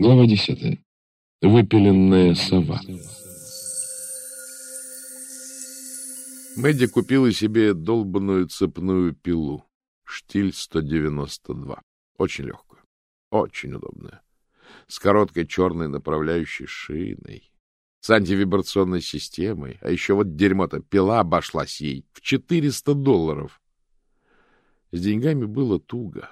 Глава десятая. Выпиленная сова. Мэдди купила себе долбанную цепную пилу. Штиль 192. Очень легкую. Очень удобная. С короткой черной направляющей шиной. С антивибрационной системой. А еще вот дерьмо-то. Пила обошлась ей в 400 долларов. С деньгами было туго.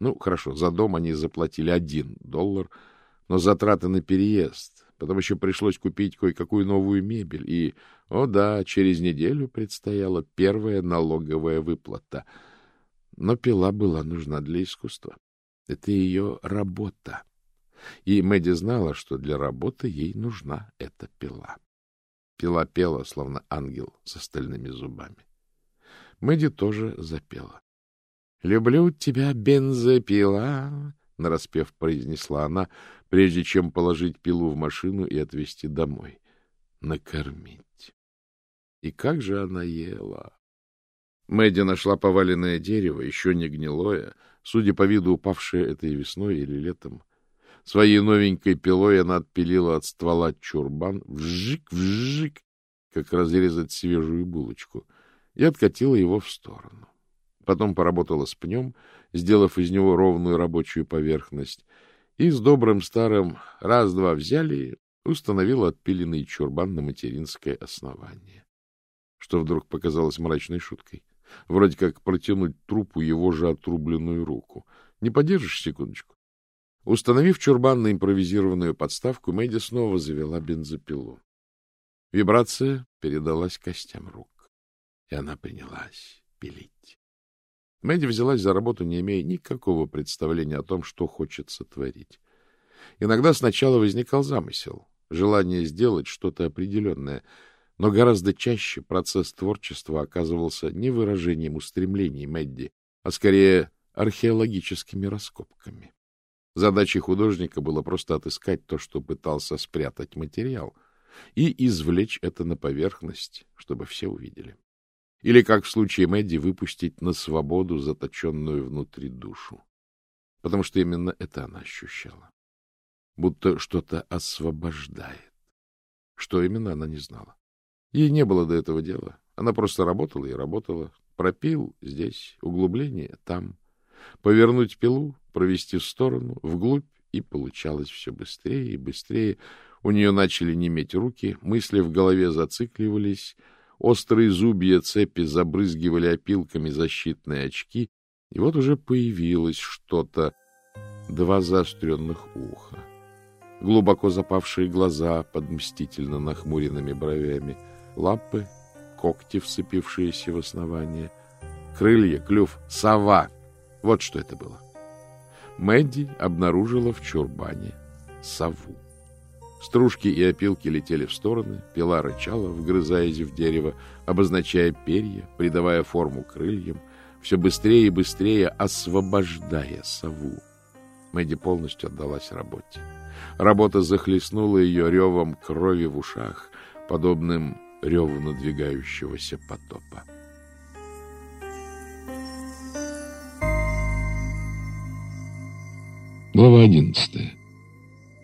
Ну, хорошо, за дом они заплатили один доллар — но затраты на переезд. Потом еще пришлось купить кое-какую новую мебель. И, о да, через неделю предстояла первая налоговая выплата. Но пила была нужна для искусства. Это ее работа. И Мэдди знала, что для работы ей нужна эта пила. Пила пела, словно ангел с остальными зубами. Мэдди тоже запела. — Люблю тебя, бензопила, — нараспев произнесла она, прежде чем положить пилу в машину и отвезти домой. Накормить. И как же она ела! Мэдди нашла поваленное дерево, еще не гнилое, судя по виду упавшее этой весной или летом. Своей новенькой пилой она отпилила от ствола чурбан, вжик-вжик, как разрезать свежую булочку, и откатила его в сторону. Потом поработала с пнем, сделав из него ровную рабочую поверхность, и с добрым старым раз-два взяли, установил отпиленный чурбан на материнское основание, что вдруг показалось мрачной шуткой. Вроде как протянуть трупу его же отрубленную руку. Не подержишь секундочку? Установив чурбан на импровизированную подставку, Мэдди снова завела бензопилу. Вибрация передалась костям рук, и она принялась пилить. Мэдди взялась за работу, не имея никакого представления о том, что хочет сотворить. Иногда сначала возникал замысел, желание сделать что-то определенное, но гораздо чаще процесс творчества оказывался не выражением устремлений Мэдди, а скорее археологическими раскопками. Задачей художника было просто отыскать то, что пытался спрятать материал, и извлечь это на поверхность, чтобы все увидели. Или, как в случае Мэдди, выпустить на свободу заточенную внутри душу. Потому что именно это она ощущала. Будто что-то освобождает. Что именно, она не знала. Ей не было до этого дела. Она просто работала и работала. Пропил здесь, углубление там. Повернуть пилу, провести в сторону, вглубь, и получалось все быстрее и быстрее. У нее начали неметь руки, мысли в голове зацикливались — Острые зубья цепи забрызгивали опилками защитные очки, и вот уже появилось что-то, два заостренных уха, глубоко запавшие глаза под мстительно нахмуренными бровями, лапы, когти, вцепившиеся в основание, крылья, клюв, сова. Вот что это было. Мэдди обнаружила в чурбане сову. Стружки и опилки летели в стороны, пила рычала, вгрызаясь в дерево, обозначая перья, придавая форму крыльям, все быстрее и быстрее освобождая сову. Мэдди полностью отдалась работе. Работа захлестнула ее ревом крови в ушах, подобным реву надвигающегося потопа. Глава одиннадцатая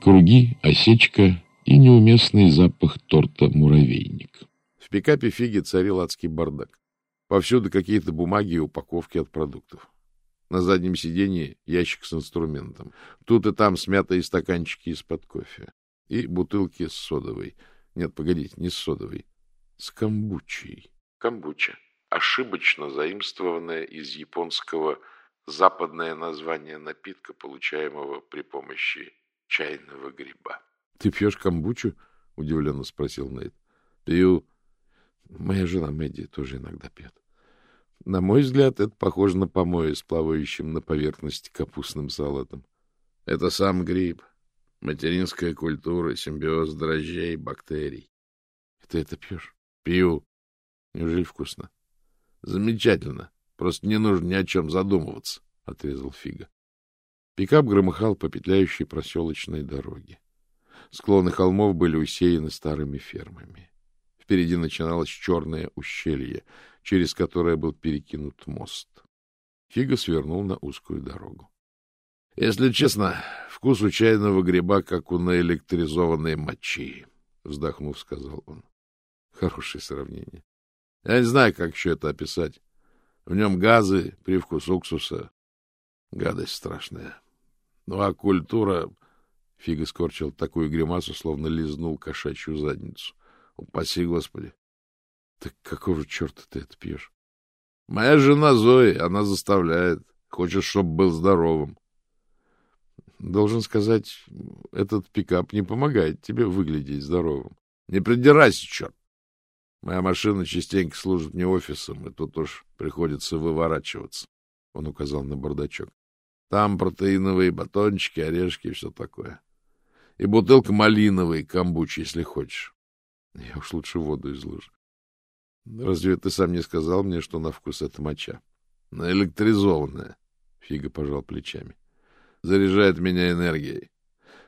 круги, осечка и неуместный запах торта «Муравейник». В пикапе фиги царил адский бардак. Повсюду какие-то бумаги и упаковки от продуктов. На заднем сиденье ящик с инструментом. Тут и там смятые стаканчики из-под кофе. И бутылки с содовой. Нет, погодите, не с содовой. С камбучей. Камбуча. Ошибочно заимствованное из японского западное название напитка, получаемого при помощи чайного гриба. — Ты пьешь камбучу? — удивленно спросил Нейт. — Пью. Моя жена Мэдди тоже иногда пьет. На мой взгляд, это похоже на помои с плавающим на поверхности капустным салатом. Это сам гриб, материнская культура, симбиоз дрожжей, бактерий. Ты это пьешь? Пью. Неужели вкусно? Замечательно. Просто не нужно ни о чем задумываться, — отрезал Фига. Пикап громыхал по петляющей проселочной дороге. Склоны холмов были усеяны старыми фермами. Впереди начиналось черное ущелье, через которое был перекинут мост. Фига свернул на узкую дорогу. Если честно, вкус у чайного гриба, как у наэлектризованной мочи, — вздохнув, сказал он. Хорошее сравнение. Я не знаю, как еще это описать. В нем газы, привкус уксуса. Гадость страшная. Ну, а культура... Фига скорчил такую гримасу, словно лизнул кошачью задницу. Упаси, Господи. Так какого черта ты это пьешь? Моя жена Зои, она заставляет. Хочет, чтобы был здоровым. Должен сказать, этот пикап не помогает тебе выглядеть здоровым. Не придирайся, черт. Моя машина частенько служит мне офисом, и тут уж приходится выворачиваться. Он указал на бардачок. Там протеиновые батончики, орешки и все такое. И бутылка малиновой камбучи, если хочешь. Я уж лучше воду из лужи. Разве ты сам не сказал мне, что на вкус это моча? Наэлектризованная. Фига пожал плечами. Заряжает меня энергией.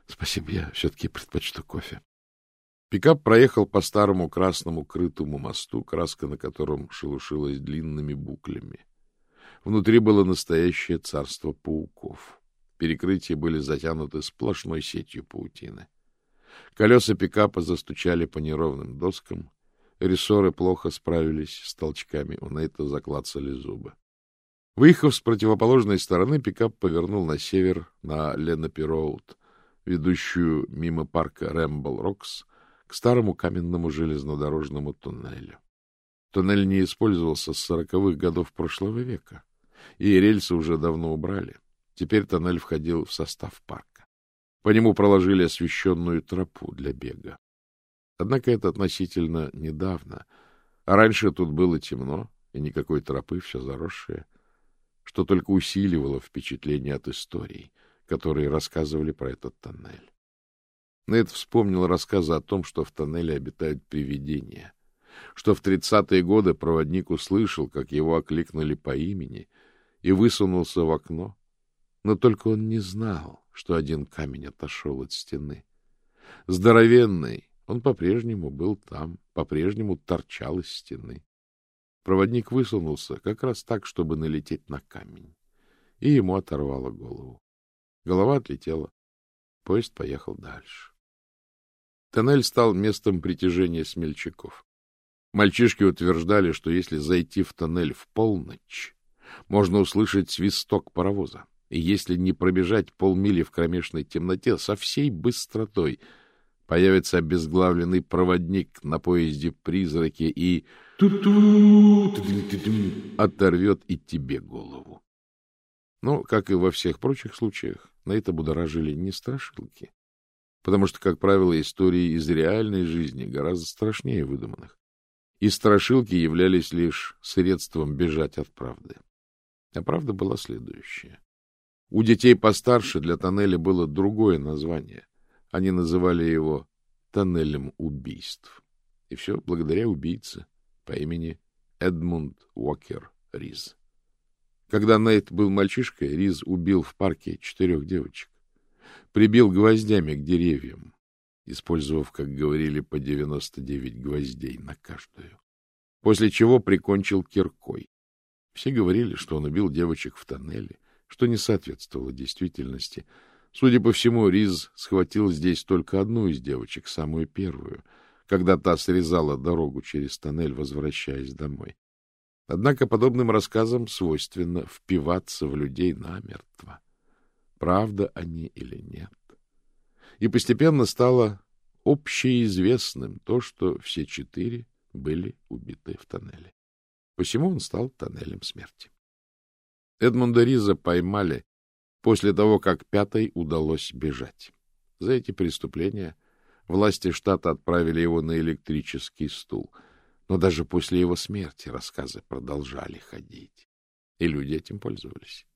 Спасибо, я все-таки предпочту кофе. Пикап проехал по старому красному крытому мосту, краска на котором шелушилась длинными буклями. Внутри было настоящее царство пауков. Перекрытия были затянуты сплошной сетью паутины. Колеса пикапа застучали по неровным доскам. Рессоры плохо справились с толчками, у Нейта заклацали зубы. Выехав с противоположной стороны, пикап повернул на север, на Ленапи-Роуд, ведущую мимо парка Рэмбл-Рокс, к старому каменному железнодорожному туннелю. Туннель не использовался с сороковых годов прошлого века, и рельсы уже давно убрали. Теперь тоннель входил в состав парка. По нему проложили освещенную тропу для бега. Однако это относительно недавно, а раньше тут было темно, и никакой тропы, все заросшее, что только усиливало впечатление от историй, которые рассказывали про этот тоннель. Нед вспомнил рассказы о том, что в тоннеле обитают привидения, что в тридцатые годы проводник услышал, как его окликнули по имени, и высунулся в окно, но только он не знал, что один камень отошел от стены. Здоровенный, он по-прежнему был там, по-прежнему торчал из стены. Проводник высунулся как раз так, чтобы налететь на камень, и ему оторвало голову. Голова отлетела. Поезд поехал дальше. Тоннель стал местом притяжения смельчаков. Мальчишки утверждали, что если зайти в тоннель в полночь, можно услышать свисток паровоза, и если не пробежать полмили в кромешной темноте со всей быстротой, появится обезглавленный проводник на поезде призраки и оторвет и тебе голову. Но, как и во всех прочих случаях, на это будоражили не страшилки, потому что, как правило, истории из реальной жизни гораздо страшнее выдуманных. И страшилки являлись лишь средством бежать от правды. А правда была следующая. У детей постарше для тоннеля было другое название. Они называли его тоннелем убийств. И все благодаря убийце по имени Эдмунд Уокер Риз. Когда Нейт был мальчишкой, Риз убил в парке четырех девочек прибил гвоздями к деревьям, использовав, как говорили, по 99 гвоздей на каждую, после чего прикончил киркой. Все говорили, что он убил девочек в тоннеле, что не соответствовало действительности. Судя по всему, Риз схватил здесь только одну из девочек, самую первую, когда та срезала дорогу через тоннель, возвращаясь домой. Однако подобным рассказам свойственно впиваться в людей намертво правда они или нет. И постепенно стало общеизвестным то, что все четыре были убиты в тоннеле. Посему он стал тоннелем смерти. Эдмунда Риза поймали после того, как пятой удалось бежать. За эти преступления власти штата отправили его на электрический стул. Но даже после его смерти рассказы продолжали ходить. И люди этим пользовались.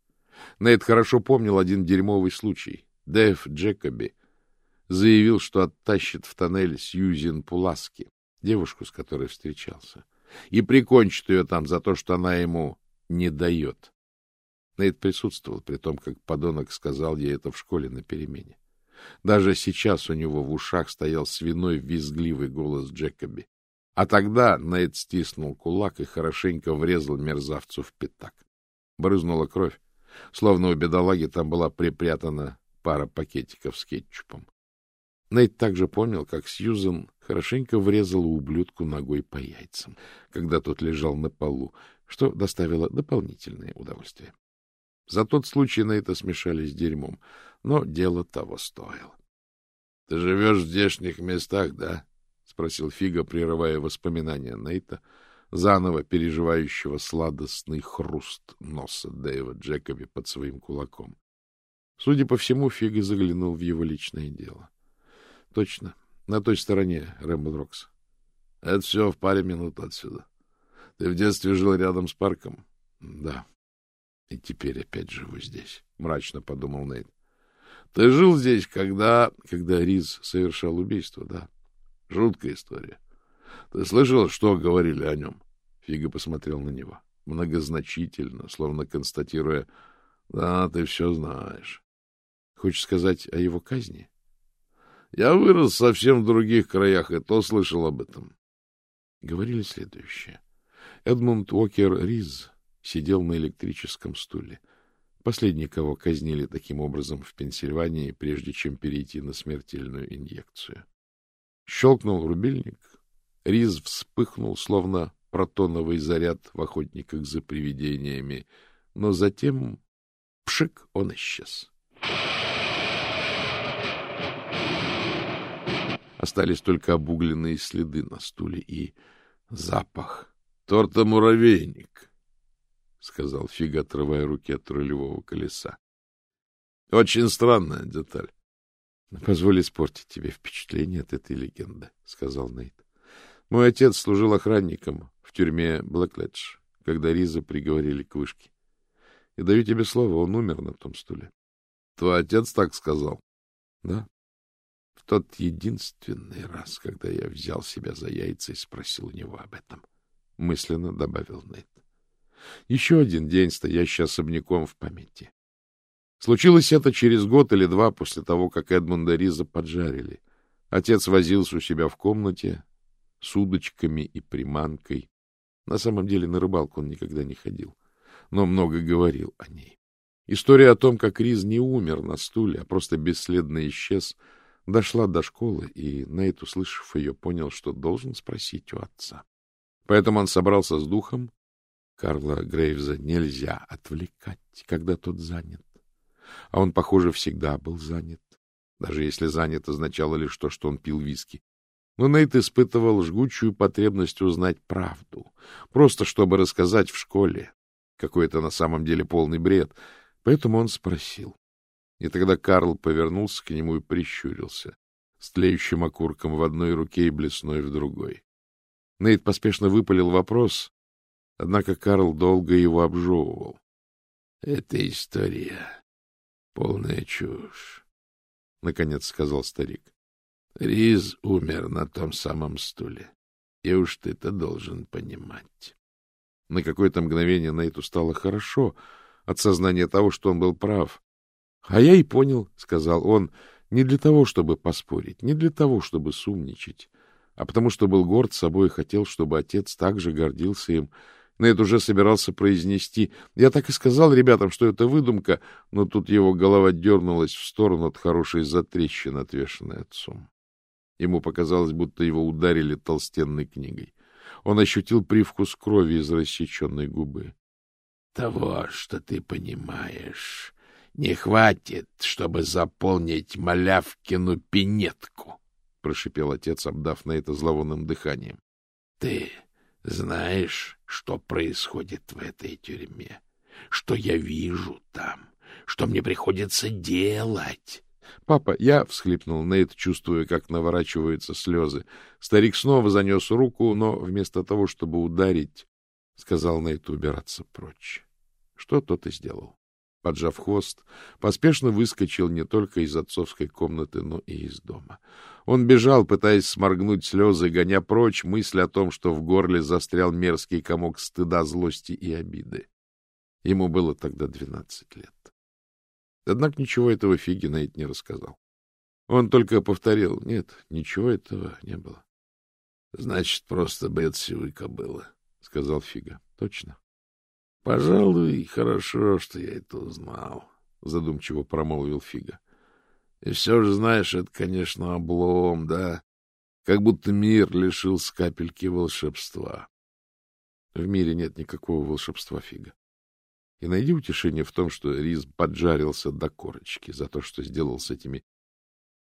Нейт хорошо помнил один дерьмовый случай. Дэв Джекоби заявил, что оттащит в тоннель Сьюзен Пуласки, девушку, с которой встречался, и прикончит ее там за то, что она ему не дает. Нейт присутствовал, при том, как подонок сказал ей это в школе на перемене. Даже сейчас у него в ушах стоял свиной визгливый голос Джекоби. А тогда Нейт стиснул кулак и хорошенько врезал мерзавцу в пятак. Брызнула кровь. Словно у бедолаги там была припрятана пара пакетиков с кетчупом. Нейт также понял, как Сьюзен хорошенько врезала ублюдку ногой по яйцам, когда тот лежал на полу, что доставило дополнительное удовольствие. За тот случай это смешали с дерьмом, но дело того стоило. — Ты живешь в здешних местах, да? — спросил Фига, прерывая воспоминания Нейта, заново переживающего сладостный хруст носа Дэйва Джекоби под своим кулаком. Судя по всему, Фига заглянул в его личное дело. — Точно, на той стороне Рэмбл Рокс. — Это все в паре минут отсюда. Ты в детстве жил рядом с парком? — Да. И теперь опять живу здесь, — мрачно подумал Нейт. — Ты жил здесь, когда... Когда Риз совершал убийство, да. Жуткая история. Ты слышал, что говорили о нем? Фига посмотрел на него. Многозначительно, словно констатируя, да, ты все знаешь. Хочешь сказать о его казни? Я вырос совсем в других краях, и то слышал об этом. Говорили следующее. Эдмунд Уокер Риз сидел на электрическом стуле. Последний, кого казнили таким образом в Пенсильвании, прежде чем перейти на смертельную инъекцию. Щелкнул рубильник. Риз вспыхнул, словно протоновый заряд в охотниках за привидениями, но затем пшик он исчез. Остались только обугленные следы на стуле и запах. — Торта муравейник, — сказал Фига, отрывая руки от рулевого колеса. — Очень странная деталь. — Позволь испортить тебе впечатление от этой легенды, — сказал Нейт. — Мой отец служил охранником в тюрьме Блэкледж, когда Риза приговорили к вышке. И даю тебе слово, он умер на том стуле. — Твой отец так сказал? — Да. Тот единственный раз, когда я взял себя за яйца и спросил у него об этом, — мысленно добавил Нейт. Еще один день, стоящий особняком в памяти. Случилось это через год или два после того, как Эдмунда Риза поджарили. Отец возился у себя в комнате с удочками и приманкой. На самом деле на рыбалку он никогда не ходил, но много говорил о ней. История о том, как Риз не умер на стуле, а просто бесследно исчез, дошла до школы, и Нейт, услышав ее, понял, что должен спросить у отца. Поэтому он собрался с духом. Карла Грейвза нельзя отвлекать, когда тот занят а он, похоже, всегда был занят. Даже если занят означало лишь то, что он пил виски. Но Нейт испытывал жгучую потребность узнать правду, просто чтобы рассказать в школе. Какой-то на самом деле полный бред. Поэтому он спросил. И тогда Карл повернулся к нему и прищурился, с тлеющим окурком в одной руке и блесной в другой. Нейт поспешно выпалил вопрос, однако Карл долго его обжевывал. — Это история Полная чушь, — наконец сказал старик. Риз умер на том самом стуле. И уж ты-то должен понимать. На какое-то мгновение Нейту стало хорошо от сознания того, что он был прав. — А я и понял, — сказал он, — не для того, чтобы поспорить, не для того, чтобы сумничать, а потому что был горд собой и хотел, чтобы отец также гордился им, Нед уже собирался произнести. Я так и сказал ребятам, что это выдумка, но тут его голова дернулась в сторону от хорошей затрещины, отвешенной отцом. Ему показалось, будто его ударили толстенной книгой. Он ощутил привкус крови из рассеченной губы. — Того, что ты понимаешь, не хватит, чтобы заполнить малявкину пинетку, — прошипел отец, обдав на это зловонным дыханием. — Ты знаешь, что происходит в этой тюрьме? Что я вижу там? Что мне приходится делать? — Папа, я... — всхлипнул Нейт, чувствуя, как наворачиваются слезы. Старик снова занес руку, но вместо того, чтобы ударить, сказал Нейту убираться прочь. Что тот и сделал. Поджав хвост, поспешно выскочил не только из отцовской комнаты, но и из дома. Он бежал, пытаясь сморгнуть слезы, гоня прочь мысль о том, что в горле застрял мерзкий комок стыда, злости и обиды. Ему было тогда двенадцать лет. Однако ничего этого Фиги Нейт не рассказал. Он только повторил, нет, ничего этого не было. — Значит, просто Бетси кобыла, — сказал Фига. — Точно. — Пожалуй, хорошо, что я это узнал, — задумчиво промолвил Фига. — И все же, знаешь, это, конечно, облом, да? Как будто мир лишился капельки волшебства. В мире нет никакого волшебства, Фига. И найди утешение в том, что Риз поджарился до корочки за то, что сделал с этими...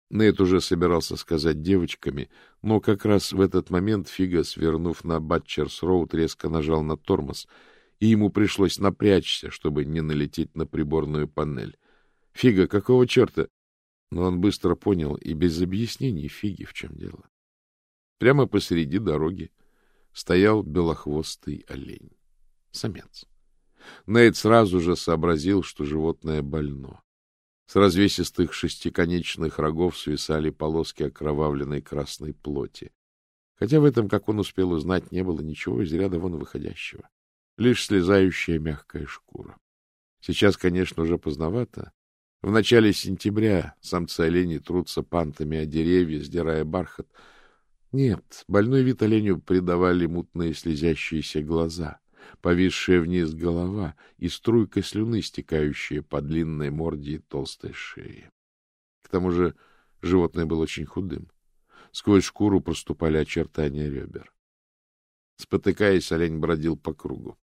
Нейт уже собирался сказать девочками, но как раз в этот момент Фига, свернув на Батчерс-Роуд, резко нажал на тормоз — и ему пришлось напрячься, чтобы не налететь на приборную панель. Фига, какого черта? Но он быстро понял и без объяснений фиги в чем дело. Прямо посреди дороги стоял белохвостый олень. Самец. Нейт сразу же сообразил, что животное больно. С развесистых шестиконечных рогов свисали полоски окровавленной красной плоти. Хотя в этом, как он успел узнать, не было ничего из ряда вон выходящего лишь слезающая мягкая шкура. Сейчас, конечно, уже поздновато. В начале сентября самцы оленей трутся пантами о деревья, сдирая бархат. Нет, больной вид оленю придавали мутные слезящиеся глаза, повисшая вниз голова и струйка слюны, стекающая по длинной морде и толстой шее. К тому же животное было очень худым. Сквозь шкуру проступали очертания ребер. Спотыкаясь, олень бродил по кругу.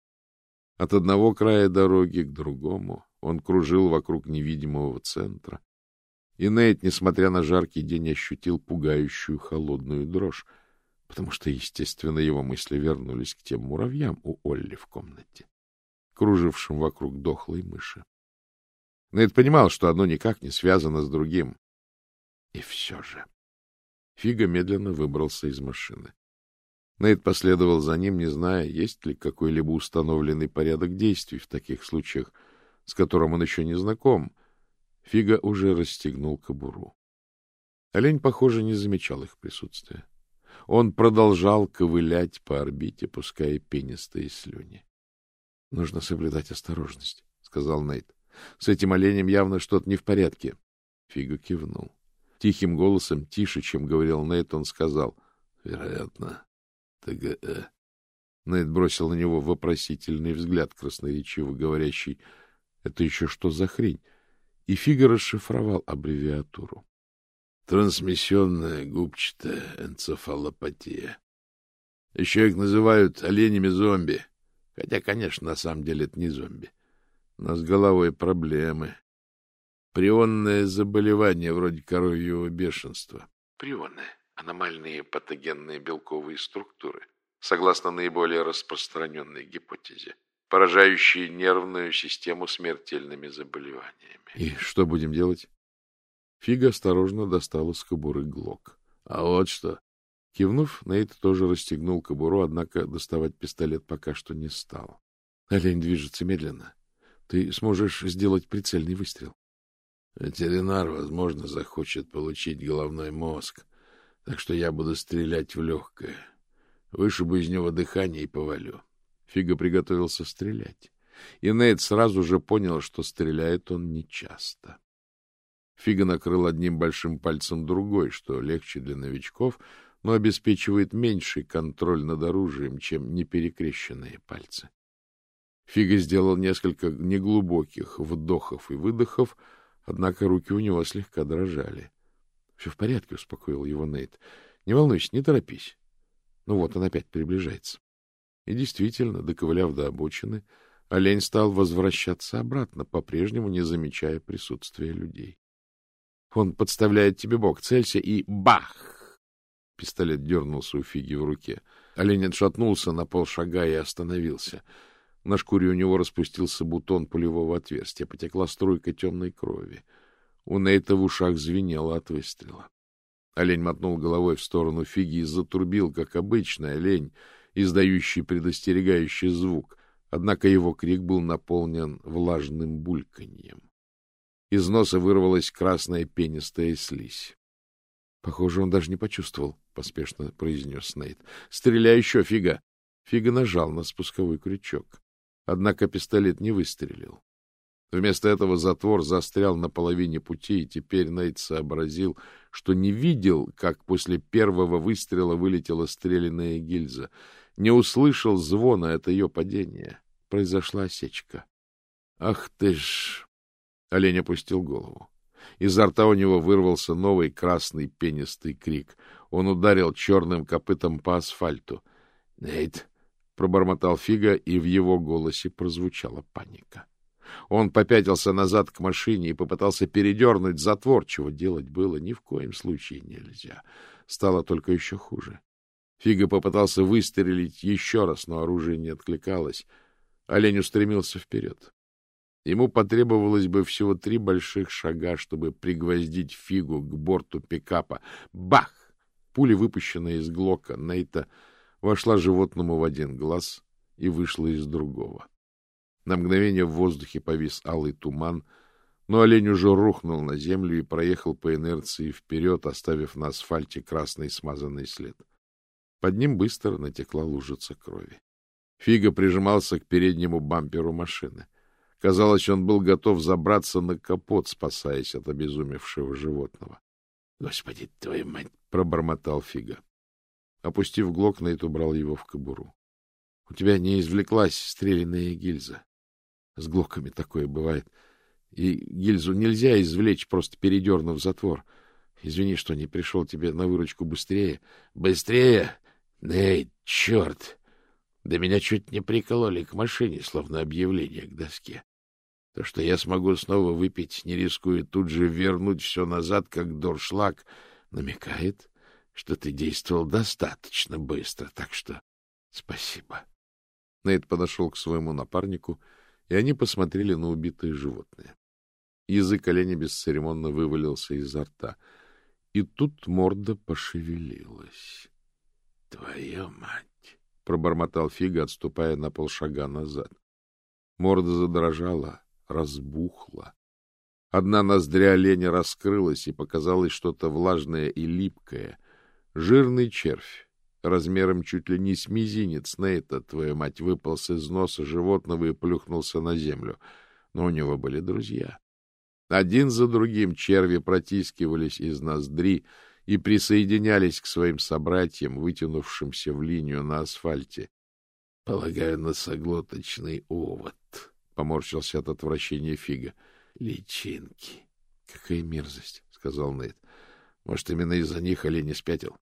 От одного края дороги к другому он кружил вокруг невидимого центра. И Нейт, несмотря на жаркий день, ощутил пугающую холодную дрожь, потому что, естественно, его мысли вернулись к тем муравьям у Олли в комнате, кружившим вокруг дохлой мыши. Нейт понимал, что одно никак не связано с другим. И все же... Фига медленно выбрался из машины. Нейт последовал за ним, не зная, есть ли какой-либо установленный порядок действий в таких случаях, с которым он еще не знаком. Фига уже расстегнул кобуру. Олень, похоже, не замечал их присутствия. Он продолжал ковылять по орбите, пуская пенистые слюни. — Нужно соблюдать осторожность, — сказал Нейт. — С этим оленем явно что-то не в порядке. Фига кивнул. Тихим голосом, тише, чем говорил Нейт, он сказал. — Вероятно, ТГЭ. Нейт бросил на него вопросительный взгляд, красноречиво говорящий «Это еще что за хрень?» И Фига расшифровал аббревиатуру. Трансмиссионная губчатая энцефалопатия. Еще их называют оленями-зомби. Хотя, конечно, на самом деле это не зомби. Но с головой проблемы. Прионное заболевание вроде коровьего бешенства. Прионное аномальные патогенные белковые структуры, согласно наиболее распространенной гипотезе, поражающие нервную систему смертельными заболеваниями. И что будем делать? Фига осторожно достал из кобуры глок. А вот что. Кивнув, Нейт тоже расстегнул кобуру, однако доставать пистолет пока что не стал. Олень движется медленно. Ты сможешь сделать прицельный выстрел. Ветеринар, возможно, захочет получить головной мозг, так что я буду стрелять в легкое. Вышибу из него дыхание и повалю. Фига приготовился стрелять. И Нейт сразу же понял, что стреляет он нечасто. Фига накрыл одним большим пальцем другой, что легче для новичков, но обеспечивает меньший контроль над оружием, чем неперекрещенные пальцы. Фига сделал несколько неглубоких вдохов и выдохов, однако руки у него слегка дрожали. — Все в порядке, — успокоил его Нейт. — Не волнуйся, не торопись. Ну вот, он опять приближается. И действительно, доковыляв до обочины, олень стал возвращаться обратно, по-прежнему не замечая присутствия людей. Он подставляет тебе бок, целься и бах! Пистолет дернулся у Фиги в руке. Олень отшатнулся на полшага и остановился. На шкуре у него распустился бутон пулевого отверстия, потекла струйка темной крови. У Нейта в ушах звенело от выстрела. Олень мотнул головой в сторону фиги и затрубил, как обычный олень, издающий предостерегающий звук, однако его крик был наполнен влажным бульканьем. Из носа вырвалась красная пенистая слизь. — Похоже, он даже не почувствовал, — поспешно произнес Нейт. — Стреляй еще, фига! Фига нажал на спусковой крючок. Однако пистолет не выстрелил. Вместо этого затвор застрял на половине пути, и теперь Нейт сообразил, что не видел, как после первого выстрела вылетела стрелянная гильза, не услышал звона от ее падения. произошла осечка. Ах ты ж! Олень опустил голову. Изо рта у него вырвался новый красный пенистый крик. Он ударил черным копытом по асфальту. — Нейт! — пробормотал Фига, и в его голосе прозвучала паника. Он попятился назад к машине и попытался передернуть затвор, чего делать было ни в коем случае нельзя. Стало только еще хуже. Фига попытался выстрелить еще раз, но оружие не откликалось. Олень устремился вперед. Ему потребовалось бы всего три больших шага, чтобы пригвоздить фигу к борту пикапа. Бах! Пуля, выпущенная из глока Нейта, вошла животному в один глаз и вышла из другого. На мгновение в воздухе повис алый туман, но олень уже рухнул на землю и проехал по инерции вперед, оставив на асфальте красный смазанный след. Под ним быстро натекла лужица крови. Фига прижимался к переднему бамперу машины. Казалось, он был готов забраться на капот, спасаясь от обезумевшего животного. — Господи, твою мать! — пробормотал Фига. Опустив глок, Нейт убрал его в кобуру. — У тебя не извлеклась стрелянная гильза. С глоками такое бывает. И гильзу нельзя извлечь, просто передернув затвор. Извини, что не пришел тебе на выручку быстрее. — Быстрее? Эй, черт! Да меня чуть не прикололи к машине, словно объявление к доске. То, что я смогу снова выпить, не рискуя тут же вернуть все назад, как дуршлаг, намекает, что ты действовал достаточно быстро, так что спасибо. Нейт подошел к своему напарнику — и они посмотрели на убитое животное. Язык оленя бесцеремонно вывалился изо рта, и тут морда пошевелилась. — Твою мать! — пробормотал Фига, отступая на полшага назад. Морда задрожала, разбухла. Одна ноздря оленя раскрылась, и показалось что-то влажное и липкое. Жирный червь размером чуть ли не с мизинец Нейта, твоя мать, выполз из носа животного и плюхнулся на землю. Но у него были друзья. Один за другим черви протискивались из ноздри и присоединялись к своим собратьям, вытянувшимся в линию на асфальте. — Полагаю, носоглоточный овод, — поморщился от отвращения Фига. — Личинки. — Какая мерзость, — сказал Нейт. — Может, именно из-за них олень спятил?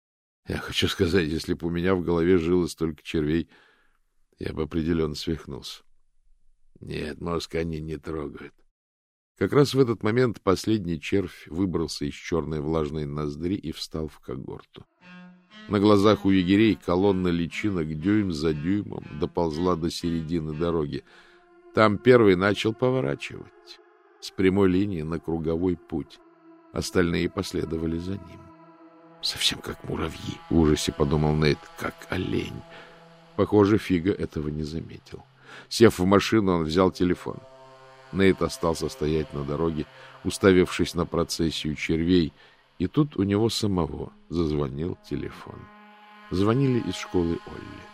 Я хочу сказать, если бы у меня в голове жило столько червей, я бы определенно свихнулся. Нет, мозг они не трогают. Как раз в этот момент последний червь выбрался из черной влажной ноздри и встал в когорту. На глазах у егерей колонна личинок дюйм за дюймом доползла до середины дороги. Там первый начал поворачивать с прямой линии на круговой путь. Остальные последовали за ним. Совсем как муравьи, в ужасе подумал Нейт, как олень. Похоже, Фига этого не заметил. Сев в машину, он взял телефон. Нейт остался стоять на дороге, уставившись на процессию червей, и тут у него самого зазвонил телефон. Звонили из школы Олли.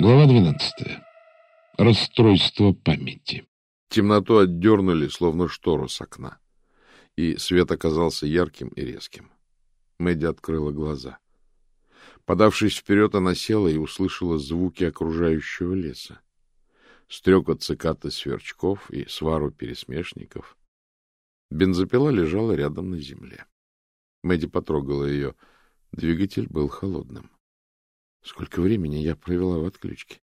Глава двенадцатая. Расстройство памяти. Темноту отдернули, словно штору с окна, и свет оказался ярким и резким. Мэдди открыла глаза. Подавшись вперед, она села и услышала звуки окружающего леса. Стрекот цикаты сверчков и свару пересмешников. Бензопила лежала рядом на земле. Мэдди потрогала ее. Двигатель был холодным. Сколько времени я провела в отключке?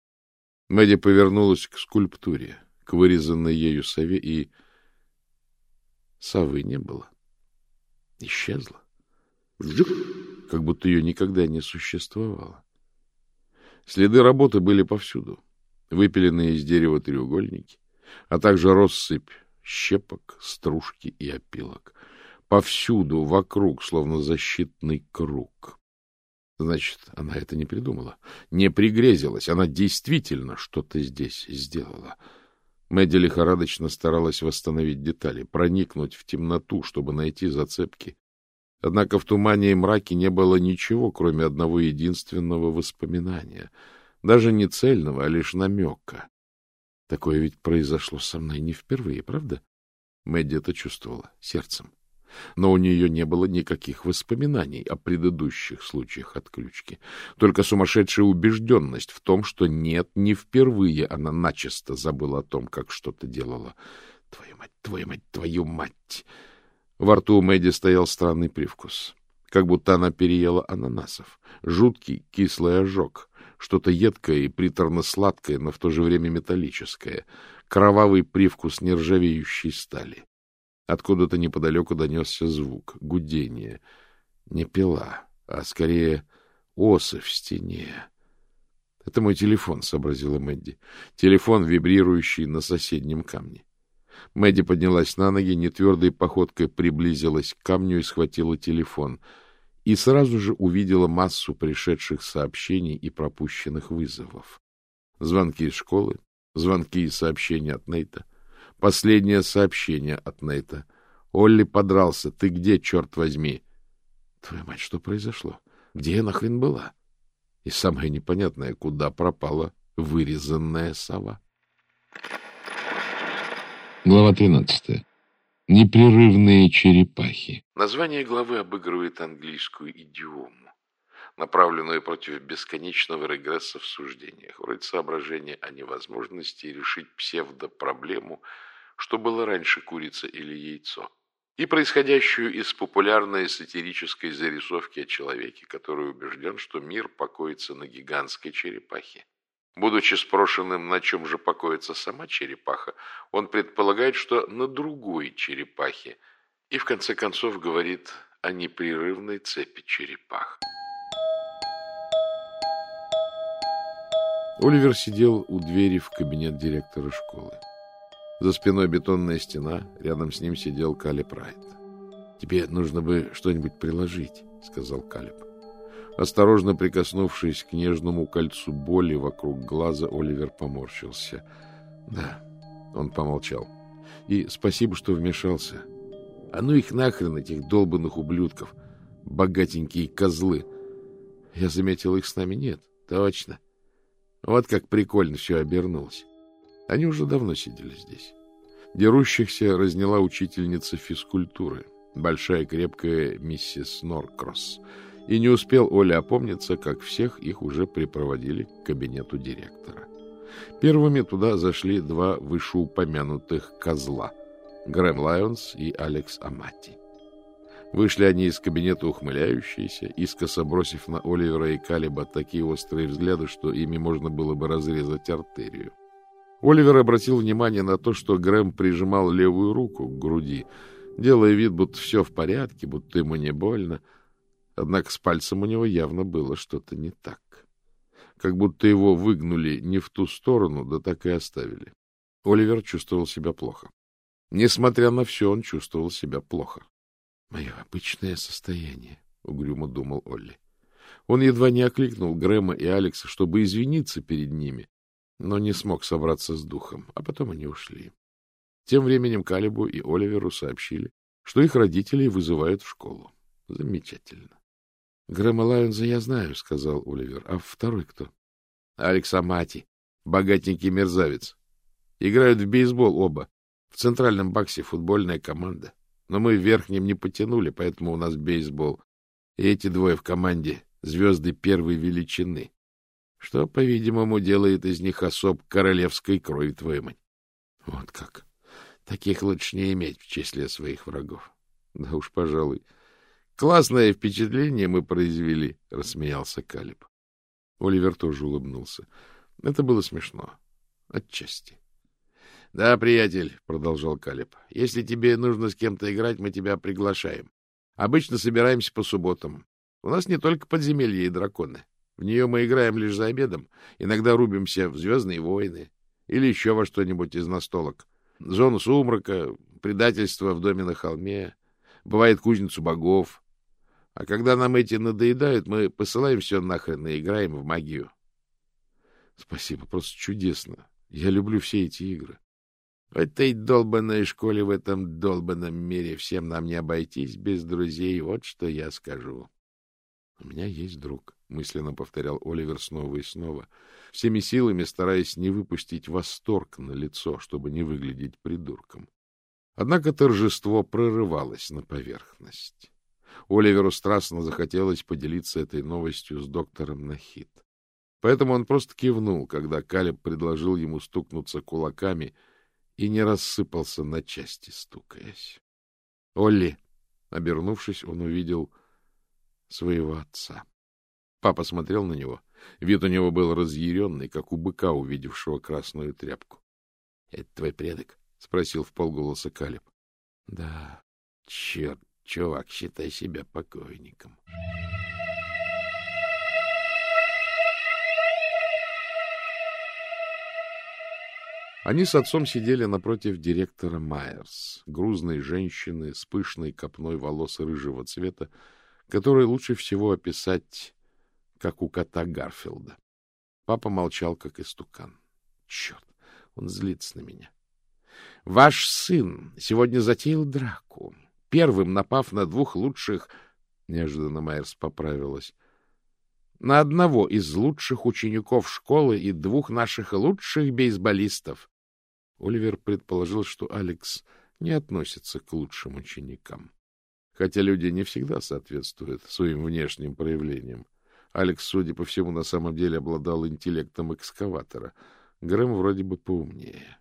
Мэдди повернулась к скульптуре, к вырезанной ею сове, и совы не было. Исчезла. Вжик! Как будто ее никогда не существовало. Следы работы были повсюду. Выпиленные из дерева треугольники, а также россыпь щепок, стружки и опилок. Повсюду, вокруг, словно защитный круг. Значит, она это не придумала, не пригрезилась. Она действительно что-то здесь сделала. Мэдди лихорадочно старалась восстановить детали, проникнуть в темноту, чтобы найти зацепки. Однако в тумане и мраке не было ничего, кроме одного единственного воспоминания. Даже не цельного, а лишь намека. Такое ведь произошло со мной не впервые, правда? Мэдди это чувствовала сердцем. Но у нее не было никаких воспоминаний о предыдущих случаях отключки. Только сумасшедшая убежденность в том, что нет, не впервые она начисто забыла о том, как что-то делала. Твою мать, твою мать, твою мать! Во рту у Мэдди стоял странный привкус. Как будто она переела ананасов. Жуткий кислый ожог. Что-то едкое и приторно-сладкое, но в то же время металлическое. Кровавый привкус нержавеющей стали. Откуда-то неподалеку донесся звук, гудение. Не пила, а скорее осы в стене. — Это мой телефон, — сообразила Мэдди. Телефон, вибрирующий на соседнем камне. Мэдди поднялась на ноги, нетвердой походкой приблизилась к камню и схватила телефон. И сразу же увидела массу пришедших сообщений и пропущенных вызовов. Звонки из школы, звонки и сообщения от Нейта — Последнее сообщение от Нейта. Олли подрался. Ты где, черт возьми? Твою мать, что произошло? Где я нахрен была? И самое непонятное, куда пропала вырезанная сова? Глава 13. Непрерывные черепахи. Название главы обыгрывает английскую идиому, направленную против бесконечного регресса в суждениях, вроде соображения о невозможности решить псевдопроблему что было раньше курица или яйцо, и происходящую из популярной сатирической зарисовки о человеке, который убежден, что мир покоится на гигантской черепахе. Будучи спрошенным, на чем же покоится сама черепаха, он предполагает, что на другой черепахе, и в конце концов говорит о непрерывной цепи черепах. Оливер сидел у двери в кабинет директора школы. За спиной бетонная стена, рядом с ним сидел Калиб Райт. — Тебе нужно бы что-нибудь приложить, — сказал Калиб. Осторожно прикоснувшись к нежному кольцу боли вокруг глаза, Оливер поморщился. — Да, — он помолчал. — И спасибо, что вмешался. А ну их нахрен, этих долбанных ублюдков, богатенькие козлы. Я заметил, их с нами нет. Точно. Вот как прикольно все обернулось. Они уже давно сидели здесь. Дерущихся разняла учительница физкультуры, большая крепкая миссис Норкросс. И не успел Оля опомниться, как всех их уже припроводили к кабинету директора. Первыми туда зашли два вышеупомянутых козла — Грэм Лайонс и Алекс Амати. Вышли они из кабинета ухмыляющиеся, искоса бросив на Оливера и Калиба такие острые взгляды, что ими можно было бы разрезать артерию. Оливер обратил внимание на то, что Грэм прижимал левую руку к груди, делая вид, будто все в порядке, будто ему не больно. Однако с пальцем у него явно было что-то не так. Как будто его выгнули не в ту сторону, да так и оставили. Оливер чувствовал себя плохо. Несмотря на все, он чувствовал себя плохо. — Мое обычное состояние, — угрюмо думал Олли. Он едва не окликнул Грэма и Алекса, чтобы извиниться перед ними, но не смог собраться с духом, а потом они ушли. Тем временем Калибу и Оливеру сообщили, что их родителей вызывают в школу. Замечательно. — Грэма Лайонза я знаю, — сказал Оливер. — А второй кто? — Алекс Амати, богатенький мерзавец. Играют в бейсбол оба. В центральном баксе футбольная команда. Но мы в верхнем не потянули, поэтому у нас бейсбол. И эти двое в команде — звезды первой величины что, по-видимому, делает из них особ королевской крови, твою мать. Вот как. Таких лучше не иметь в числе своих врагов. Да уж, пожалуй. Классное впечатление мы произвели, — рассмеялся Калиб. Оливер тоже улыбнулся. Это было смешно. Отчасти. — Да, приятель, — продолжал Калиб, — если тебе нужно с кем-то играть, мы тебя приглашаем. Обычно собираемся по субботам. У нас не только подземелья и драконы. В нее мы играем лишь за обедом, иногда рубимся в «Звездные войны» или еще во что-нибудь из настолок. Зону сумрака, предательство в доме на холме, бывает кузницу богов. А когда нам эти надоедают, мы посылаем все нахрен и играем в магию. Спасибо, просто чудесно. Я люблю все эти игры. В этой долбанной школе, в этом долбанном мире всем нам не обойтись без друзей. Вот что я скажу. — У меня есть друг, — мысленно повторял Оливер снова и снова, всеми силами стараясь не выпустить восторг на лицо, чтобы не выглядеть придурком. Однако торжество прорывалось на поверхность. Оливеру страстно захотелось поделиться этой новостью с доктором Нахид. Поэтому он просто кивнул, когда Калеб предложил ему стукнуться кулаками и не рассыпался на части, стукаясь. Олли, обернувшись, он увидел своего отца. Папа смотрел на него. Вид у него был разъяренный, как у быка, увидевшего красную тряпку. — Это твой предок? — спросил в полголоса Калеб. — Да. — Черт, чувак, считай себя покойником. Они с отцом сидели напротив директора Майерс, грузной женщины с пышной копной волос рыжего цвета, который лучше всего описать, как у кота Гарфилда. Папа молчал, как истукан. Черт, он злится на меня. — Ваш сын сегодня затеял драку, первым напав на двух лучших... Неожиданно Майерс поправилась. — На одного из лучших учеников школы и двух наших лучших бейсболистов. Оливер предположил, что Алекс не относится к лучшим ученикам. Хотя люди не всегда соответствуют своим внешним проявлениям. Алекс, судя по всему, на самом деле обладал интеллектом экскаватора. Грэм вроде бы поумнее.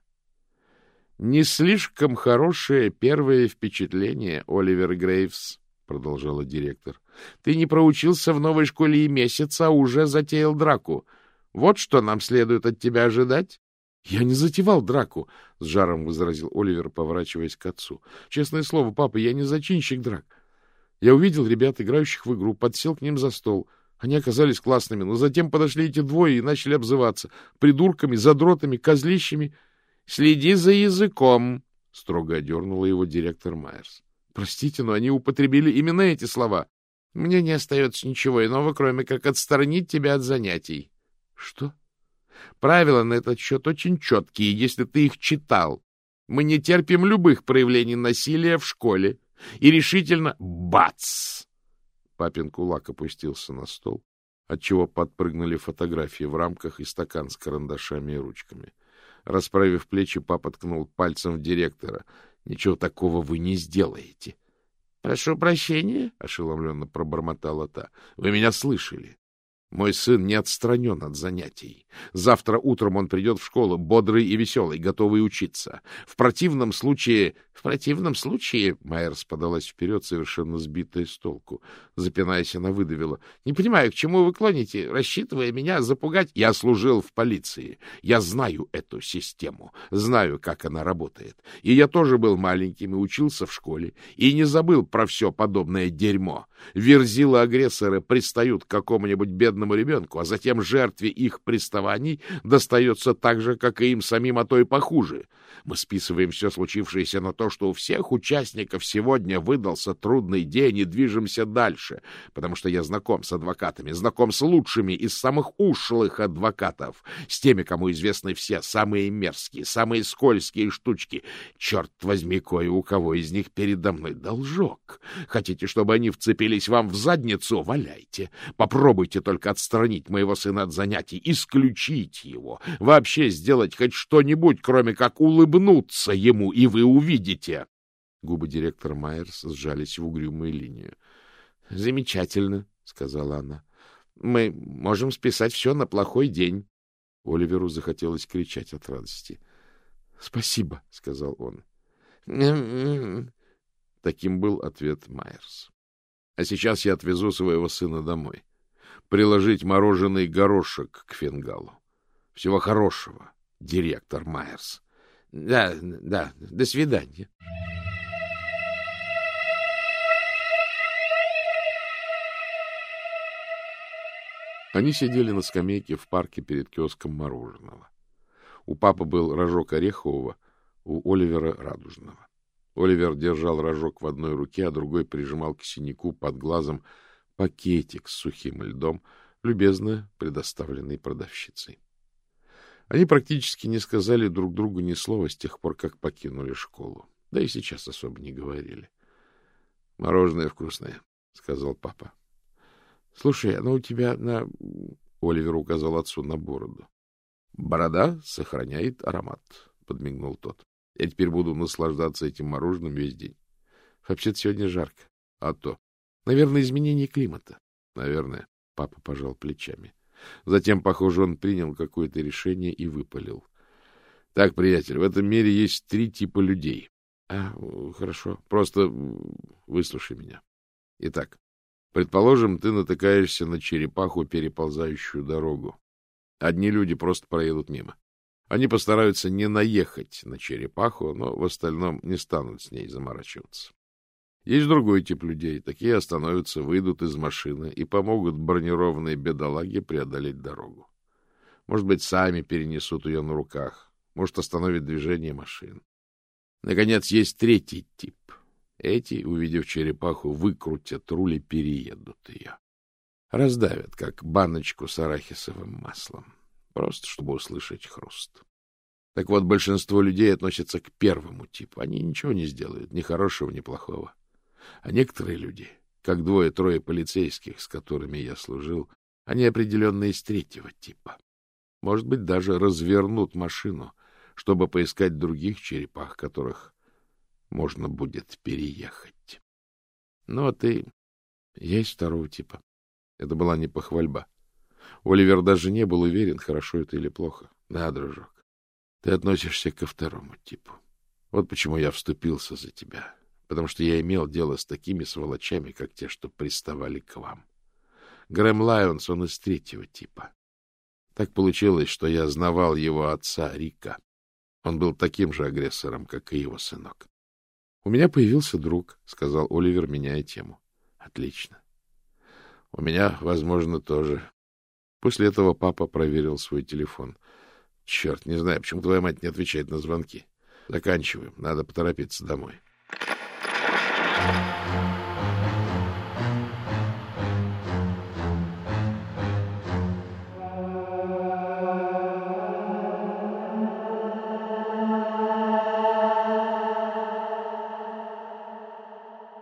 — Не слишком хорошее первое впечатление, Оливер Грейвс, — продолжала директор. — Ты не проучился в новой школе и месяца, а уже затеял драку. Вот что нам следует от тебя ожидать. — Я не затевал драку, — с жаром возразил Оливер, поворачиваясь к отцу. — Честное слово, папа, я не зачинщик драк. Я увидел ребят, играющих в игру, подсел к ним за стол. Они оказались классными, но затем подошли эти двое и начали обзываться. Придурками, задротами, козлищами. — Следи за языком, — строго одернула его директор Майерс. — Простите, но они употребили именно эти слова. Мне не остается ничего иного, кроме как отстранить тебя от занятий. — Что? — Правила на этот счет очень четкие, если ты их читал. Мы не терпим любых проявлений насилия в школе. И решительно бац! Папин кулак опустился на стол, отчего подпрыгнули фотографии в рамках и стакан с карандашами и ручками. Расправив плечи, папа ткнул пальцем в директора. — Ничего такого вы не сделаете. — Прошу прощения, — ошеломленно пробормотала та. — Вы меня слышали. Мой сын не отстранен от занятий. Завтра утром он придет в школу, бодрый и веселый, готовый учиться. В противном случае... В противном случае... Майерс подалась вперед, совершенно сбитая с толку. Запинаясь, она выдавила. — Не понимаю, к чему вы клоните, рассчитывая меня запугать? Я служил в полиции. Я знаю эту систему. Знаю, как она работает. И я тоже был маленьким и учился в школе. И не забыл про все подобное дерьмо. Верзилы-агрессоры пристают к какому-нибудь бедному ребенку, а затем жертве их приставаний достается так же, как и им самим, а то и похуже. Мы списываем все случившееся на то, что у всех участников сегодня выдался трудный день и движемся дальше, потому что я знаком с адвокатами, знаком с лучшими из самых ушлых адвокатов, с теми, кому известны все самые мерзкие, самые скользкие штучки. Черт возьми, кое у кого из них передо мной должок. Хотите, чтобы они вцепились вам в задницу? Валяйте. Попробуйте только отстранить моего сына от занятий, исключить его, вообще сделать хоть что-нибудь, кроме как улыбнуться ему, и вы увидите. Губы директора Майерс сжались в угрюмую линию. — Замечательно, — сказала она. — Мы можем списать все на плохой день. Оливеру захотелось кричать от радости. — Спасибо, — сказал он. Таким был ответ Майерс. — А сейчас я отвезу своего сына домой. Приложить мороженый горошек к фингалу. Всего хорошего, директор Майерс. Да, да, до свидания. Они сидели на скамейке в парке перед киоском мороженого. У папы был рожок орехового, у Оливера — радужного. Оливер держал рожок в одной руке, а другой прижимал к синяку под глазом пакетик с сухим льдом, любезно предоставленный продавщицей. Они практически не сказали друг другу ни слова с тех пор, как покинули школу. Да и сейчас особо не говорили. — Мороженое вкусное, — сказал папа. — Слушай, оно у тебя на... — Оливер указал отцу на бороду. — Борода сохраняет аромат, — подмигнул тот. — Я теперь буду наслаждаться этим мороженым весь день. Вообще-то сегодня жарко. А то. Наверное, изменение климата. Наверное. Папа пожал плечами. Затем, похоже, он принял какое-то решение и выпалил. — Так, приятель, в этом мире есть три типа людей. — А, хорошо. Просто выслушай меня. Итак, предположим, ты натыкаешься на черепаху, переползающую дорогу. Одни люди просто проедут мимо. Они постараются не наехать на черепаху, но в остальном не станут с ней заморачиваться. Есть другой тип людей. Такие остановятся, выйдут из машины и помогут бронированной бедолаге преодолеть дорогу. Может быть, сами перенесут ее на руках. Может, остановят движение машин. Наконец, есть третий тип. Эти, увидев черепаху, выкрутят руль и переедут ее. Раздавят, как баночку с арахисовым маслом. Просто, чтобы услышать хруст. Так вот, большинство людей относятся к первому типу. Они ничего не сделают, ни хорошего, ни плохого. А некоторые люди, как двое-трое полицейских, с которыми я служил, они определенно из третьего типа. Может быть, даже развернут машину, чтобы поискать других черепах, которых можно будет переехать. Ну, а ты есть второго типа. Это была не похвальба. Оливер даже не был уверен, хорошо это или плохо. Да, дружок, ты относишься ко второму типу. Вот почему я вступился за тебя потому что я имел дело с такими сволочами, как те, что приставали к вам. Грэм Лайонс, он из третьего типа. Так получилось, что я знавал его отца Рика. Он был таким же агрессором, как и его сынок. — У меня появился друг, — сказал Оливер, меняя тему. — Отлично. — У меня, возможно, тоже. После этого папа проверил свой телефон. — Черт, не знаю, почему твоя мать не отвечает на звонки. Заканчиваем, надо поторопиться домой.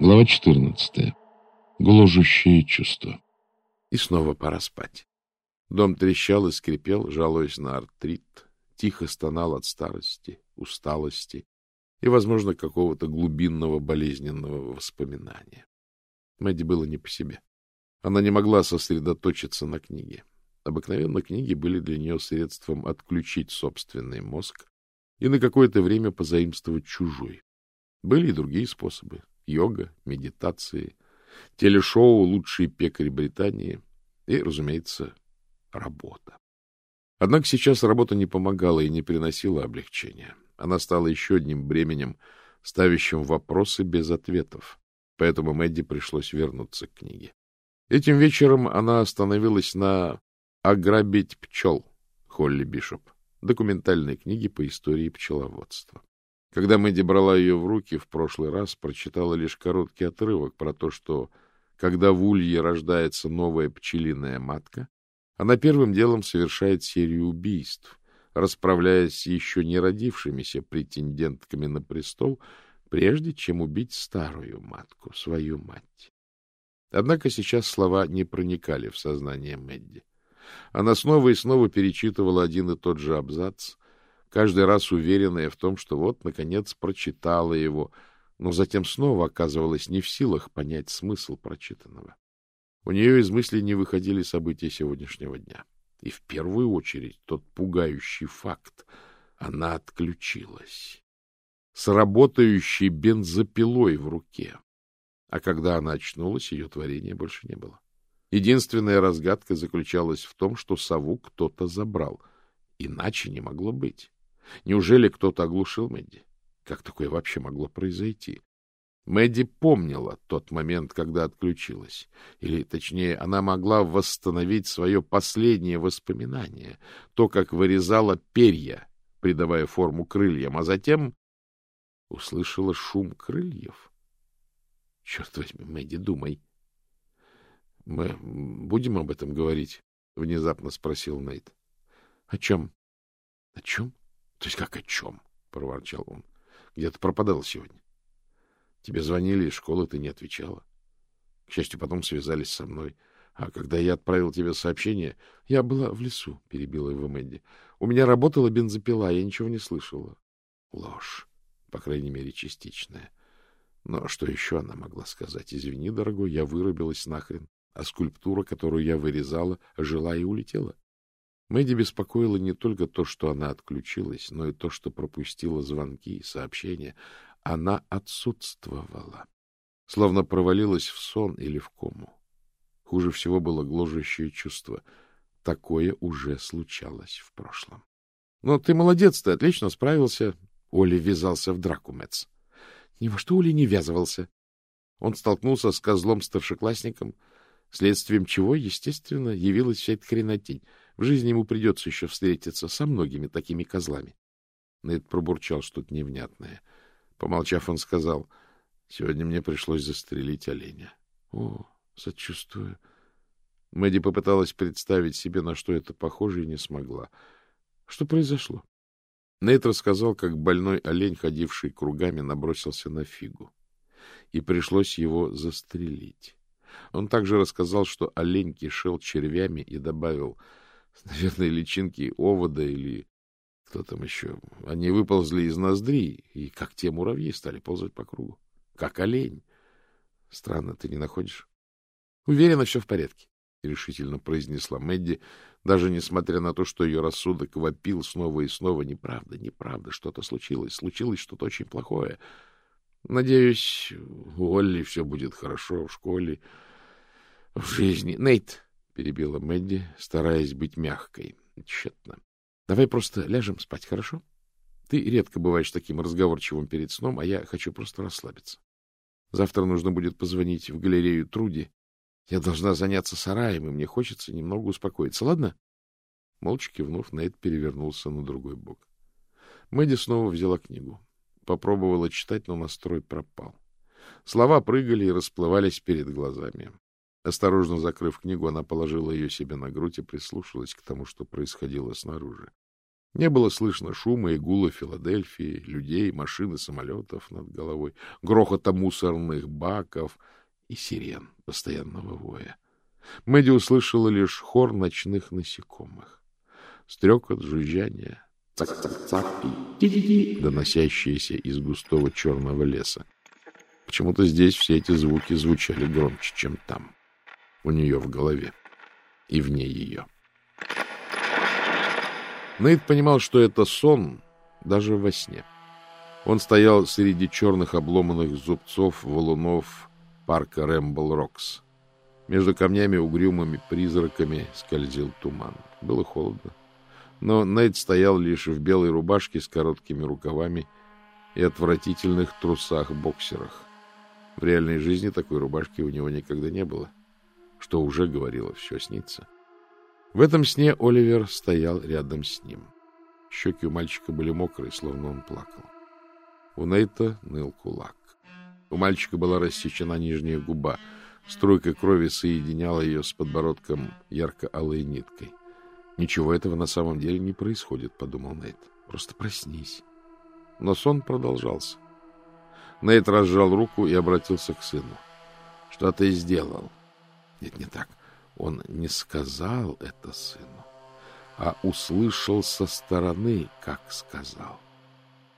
Глава 14. Гложущее чувство. И снова пора спать. Дом трещал и скрипел, жалуясь на артрит, тихо стонал от старости, усталости и, возможно, какого-то глубинного болезненного воспоминания. Мэдди было не по себе. Она не могла сосредоточиться на книге. Обыкновенно книги были для нее средством отключить собственный мозг и на какое-то время позаимствовать чужой. Были и другие способы — йога, медитации, телешоу «Лучший пекарь Британии» и, разумеется, работа. Однако сейчас работа не помогала и не приносила облегчения. Она стала еще одним бременем, ставящим вопросы без ответов. Поэтому Мэдди пришлось вернуться к книге. Этим вечером она остановилась на «Ограбить пчел» Холли Бишоп, документальной книге по истории пчеловодства. Когда Мэдди брала ее в руки в прошлый раз, прочитала лишь короткий отрывок про то, что когда в улье рождается новая пчелиная матка, она первым делом совершает серию убийств, расправляясь с еще не родившимися претендентками на престол, прежде чем убить старую матку, свою мать. Однако сейчас слова не проникали в сознание Мэдди. Она снова и снова перечитывала один и тот же абзац, каждый раз уверенная в том, что вот, наконец, прочитала его, но затем снова оказывалась не в силах понять смысл прочитанного. У нее из мыслей не выходили события сегодняшнего дня. И в первую очередь тот пугающий факт — она отключилась. С работающей бензопилой в руке. А когда она очнулась, ее творения больше не было. Единственная разгадка заключалась в том, что сову кто-то забрал. Иначе не могло быть. Неужели кто-то оглушил Мэдди? Как такое вообще могло произойти? Мэдди помнила тот момент, когда отключилась. Или, точнее, она могла восстановить свое последнее воспоминание, то, как вырезала перья, придавая форму крыльям, а затем услышала шум крыльев. — Черт возьми, Мэдди, думай. — Мы будем об этом говорить? — внезапно спросил Нейт. — О чем? — О чем? То есть как о чем? — проворчал он. — Где ты пропадал сегодня? Тебе звонили из школы, ты не отвечала. К счастью, потом связались со мной. А когда я отправил тебе сообщение... — Я была в лесу, — перебила его Мэдди. — У меня работала бензопила, я ничего не слышала. Ложь, по крайней мере, частичная. Но что еще она могла сказать? Извини, дорогой, я вырубилась нахрен, а скульптура, которую я вырезала, жила и улетела. Мэдди беспокоило не только то, что она отключилась, но и то, что пропустила звонки и сообщения. Она отсутствовала, словно провалилась в сон или в кому. Хуже всего было гложущее чувство. Такое уже случалось в прошлом. — Но ты молодец, ты отлично справился. Оля ввязался в драку, Мэтс. Ни во что Оля не ввязывался. Он столкнулся с козлом-старшеклассником, следствием чего, естественно, явилась вся эта хренотень. В жизни ему придется еще встретиться со многими такими козлами. Нейт пробурчал что-то невнятное. Помолчав, он сказал, — Сегодня мне пришлось застрелить оленя. — О, сочувствую. Мэдди попыталась представить себе, на что это похоже, и не смогла. Что произошло? Нейт рассказал, как больной олень, ходивший кругами, набросился на фигу. И пришлось его застрелить. Он также рассказал, что олень кишел червями и добавил — Наверное, личинки овода или кто там еще. Они выползли из ноздрей, и как те муравьи стали ползать по кругу. Как олень. Странно, ты не находишь? Уверена, все в порядке, — решительно произнесла Мэдди, даже несмотря на то, что ее рассудок вопил снова и снова. Неправда, неправда, что-то случилось. Случилось что-то очень плохое. Надеюсь, у Олли все будет хорошо в школе, в жизни. Нейт, — перебила Мэдди, стараясь быть мягкой. Тщетно. — Давай просто ляжем спать, хорошо? Ты редко бываешь таким разговорчивым перед сном, а я хочу просто расслабиться. Завтра нужно будет позвонить в галерею Труди. Я должна заняться сараем, и мне хочется немного успокоиться, ладно? Молча кивнув, Нейт перевернулся на другой бок. Мэдди снова взяла книгу. Попробовала читать, но настрой пропал. Слова прыгали и расплывались перед глазами. Осторожно закрыв книгу, она положила ее себе на грудь и прислушалась к тому, что происходило снаружи. Не было слышно шума и гула Филадельфии, людей, машин и самолетов над головой, грохота мусорных баков и сирен постоянного воя. Мэдди услышала лишь хор ночных насекомых. Стрекот, жужжание, цак-цак-цак и доносящиеся из густого черного леса. Почему-то здесь все эти звуки звучали громче, чем там у нее в голове и вне ее. Нейт понимал, что это сон даже во сне. Он стоял среди черных обломанных зубцов валунов парка Рэмбл-Рокс. Между камнями угрюмыми призраками скользил туман. Было холодно. Но Нейт стоял лишь в белой рубашке с короткими рукавами и отвратительных трусах-боксерах. В реальной жизни такой рубашки у него никогда не было. — что уже говорило, все снится. В этом сне Оливер стоял рядом с ним. Щеки у мальчика были мокрые, словно он плакал. У Нейта ныл кулак. У мальчика была рассечена нижняя губа. Струйка крови соединяла ее с подбородком ярко-алой ниткой. «Ничего этого на самом деле не происходит», — подумал Нейт. «Просто проснись». Но сон продолжался. Нейт разжал руку и обратился к сыну. «Что ты сделал?» Нет, не так. Он не сказал это сыну, а услышал со стороны, как сказал.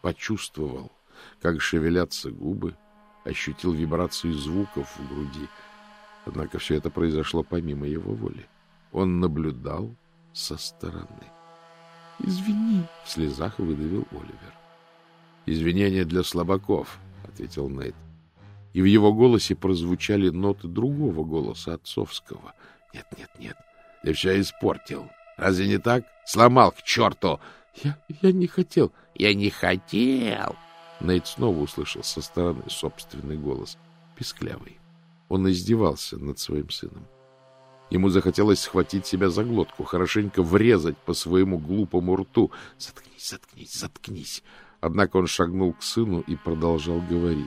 Почувствовал, как шевелятся губы, ощутил вибрацию звуков в груди. Однако все это произошло помимо его воли. Он наблюдал со стороны. «Извини», — в слезах выдавил Оливер. «Извинения для слабаков», — ответил Нейт и в его голосе прозвучали ноты другого голоса, отцовского. «Нет, нет, нет, ты все испортил. Разве не так? Сломал к черту!» «Я, я не хотел». «Я не хотел!» Нейт снова услышал со стороны собственный голос, писклявый. Он издевался над своим сыном. Ему захотелось схватить себя за глотку, хорошенько врезать по своему глупому рту. «Заткнись, заткнись, заткнись!» Однако он шагнул к сыну и продолжал говорить.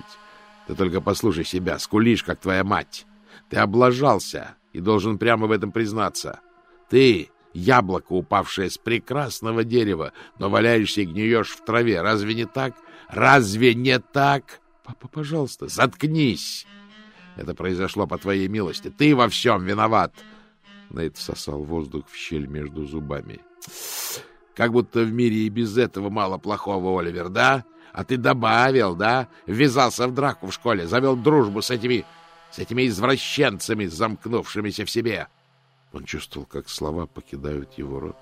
Ты только послушай себя, скулишь, как твоя мать. Ты облажался и должен прямо в этом признаться. Ты яблоко, упавшее с прекрасного дерева, но валяешься и гниешь в траве. Разве не так? Разве не так? Папа, пожалуйста, заткнись. Это произошло по твоей милости. Ты во всем виноват. Нейт всосал воздух в щель между зубами. Как будто в мире и без этого мало плохого, Оливер, да? А ты добавил, да? Ввязался в драку в школе, завел дружбу с этими... с этими извращенцами, замкнувшимися в себе. Он чувствовал, как слова покидают его рот,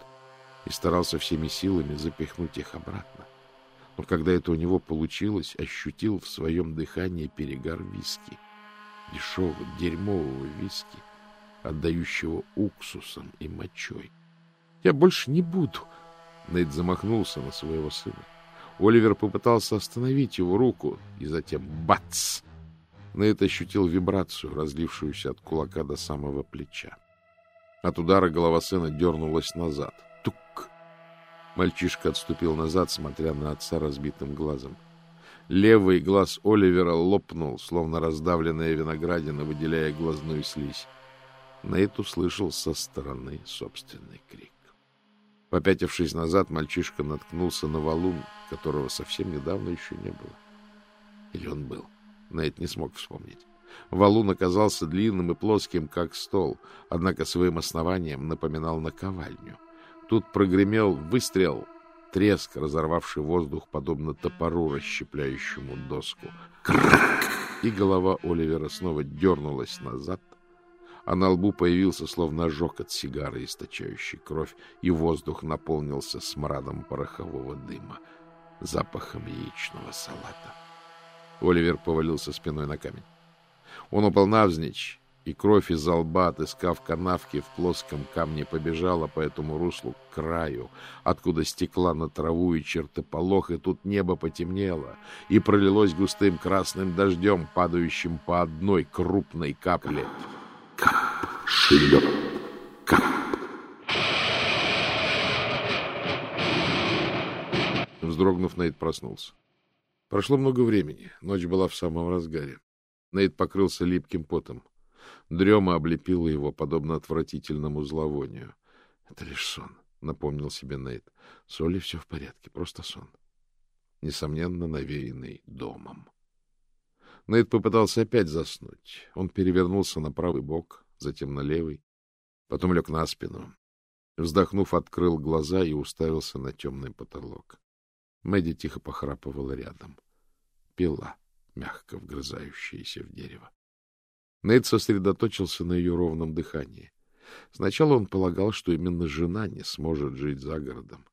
и старался всеми силами запихнуть их обратно. Но когда это у него получилось, ощутил в своем дыхании перегар виски. Дешевого, дерьмового виски, отдающего уксусом и мочой. «Я больше не буду!» Нейт замахнулся на своего сына. Оливер попытался остановить его руку, и затем бац! Нейт ощутил вибрацию, разлившуюся от кулака до самого плеча. От удара голова сына дернулась назад. Тук! Мальчишка отступил назад, смотря на отца разбитым глазом. Левый глаз Оливера лопнул, словно раздавленная виноградина, выделяя глазную слизь. Нейт услышал со стороны собственный крик. Попятившись назад, мальчишка наткнулся на валун, которого совсем недавно еще не было. Или он был? Нейт не смог вспомнить. Валун оказался длинным и плоским, как стол, однако своим основанием напоминал наковальню. Тут прогремел выстрел, треск, разорвавший воздух, подобно топору, расщепляющему доску. И голова Оливера снова дернулась назад, а на лбу появился словно ожог от сигары, источающий кровь, и воздух наполнился смрадом порохового дыма, запахом яичного салата. Оливер повалился спиной на камень. Он упал навзничь, и кровь из лба, отыскав канавки в плоском камне, побежала по этому руслу к краю, откуда стекла на траву и чертополох, и тут небо потемнело и пролилось густым красным дождем, падающим по одной крупной капле. Кап, шлеп, кап. Вздрогнув, Нейт проснулся. Прошло много времени, ночь была в самом разгаре. Нейт покрылся липким потом. Дрема облепила его, подобно отвратительному зловонию. — Это лишь сон, — напомнил себе Нейт. — С Олей все в порядке, просто сон. Несомненно, навеянный домом. Нейт попытался опять заснуть. Он перевернулся на правый бок, затем на левый, потом лег на спину. Вздохнув, открыл глаза и уставился на темный потолок. Мэдди тихо похрапывала рядом. Пила, мягко вгрызающаяся в дерево. Нейт сосредоточился на ее ровном дыхании. Сначала он полагал, что именно жена не сможет жить за городом.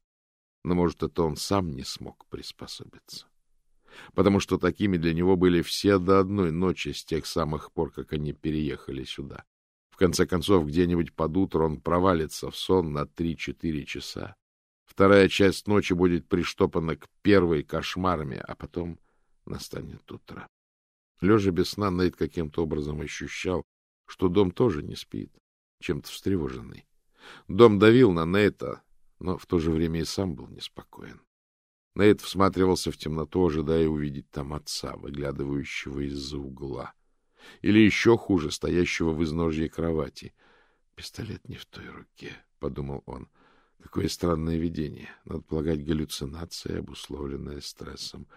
Но, может, это он сам не смог приспособиться. Потому что такими для него были все до одной ночи с тех самых пор, как они переехали сюда. В конце концов, где-нибудь под утро он провалится в сон на три-четыре часа. Вторая часть ночи будет приштопана к первой кошмарами, а потом настанет утро. Лежа без сна, Нейт каким-то образом ощущал, что дом тоже не спит, чем-то встревоженный. Дом давил на Нейта, но в то же время и сам был неспокоен. Нейт всматривался в темноту, ожидая увидеть там отца, выглядывающего из-за угла. Или еще хуже, стоящего в изножье кровати. «Пистолет не в той руке», — подумал он. Какое странное видение. Надо полагать, галлюцинация, обусловленная стрессом.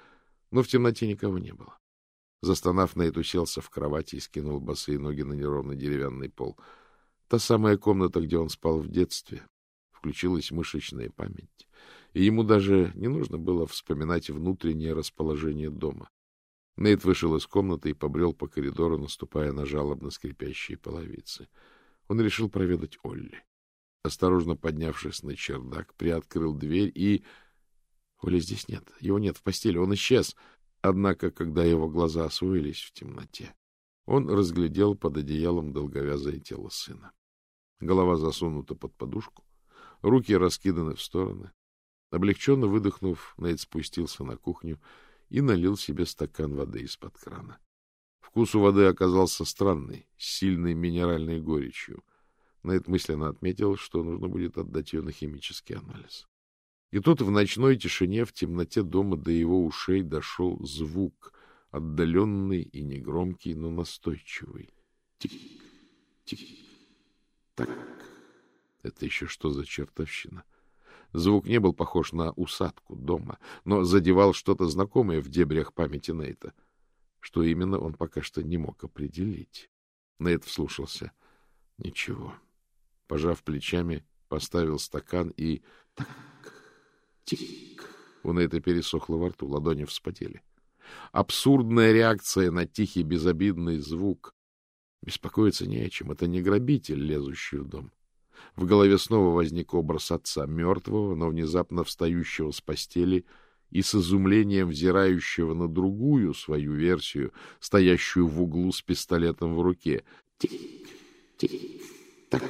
Но в темноте никого не было. Застонав, Нейт уселся в кровати и скинул босые ноги на неровный деревянный пол. Та самая комната, где он спал в детстве. Включилась мышечная память, и ему даже не нужно было вспоминать внутреннее расположение дома. Нейт вышел из комнаты и побрел по коридору, наступая на жалобно скрипящие половицы. Он решил проведать Олли. Осторожно поднявшись на чердак, приоткрыл дверь и... Оли здесь нет. Его нет в постели. Он исчез. Однако, когда его глаза освоились в темноте, он разглядел под одеялом долговязое тело сына. Голова засунута под подушку, руки раскиданы в стороны. Облегченно выдохнув, Нейт спустился на кухню и налил себе стакан воды из-под крана. Вкус у воды оказался странный, с сильной минеральной горечью. Нейт мысленно отметил, что нужно будет отдать ее на химический анализ. И тут в ночной тишине, в темноте дома до его ушей дошел звук, отдаленный и негромкий, но настойчивый. Тик, тик, так. Это еще что за чертовщина? Звук не был похож на усадку дома, но задевал что-то знакомое в дебрях памяти Нейта. Что именно, он пока что не мог определить. Нейт вслушался. Ничего. Пожав плечами, поставил стакан и... Так, тик. У Нейта пересохло во рту, ладони вспотели. Абсурдная реакция на тихий безобидный звук. Беспокоиться не о чем. Это не грабитель, лезущий в дом. В голове снова возник образ отца, мертвого, но внезапно встающего с постели и с изумлением взирающего на другую свою версию, стоящую в углу с пистолетом в руке. Тик, тик, так.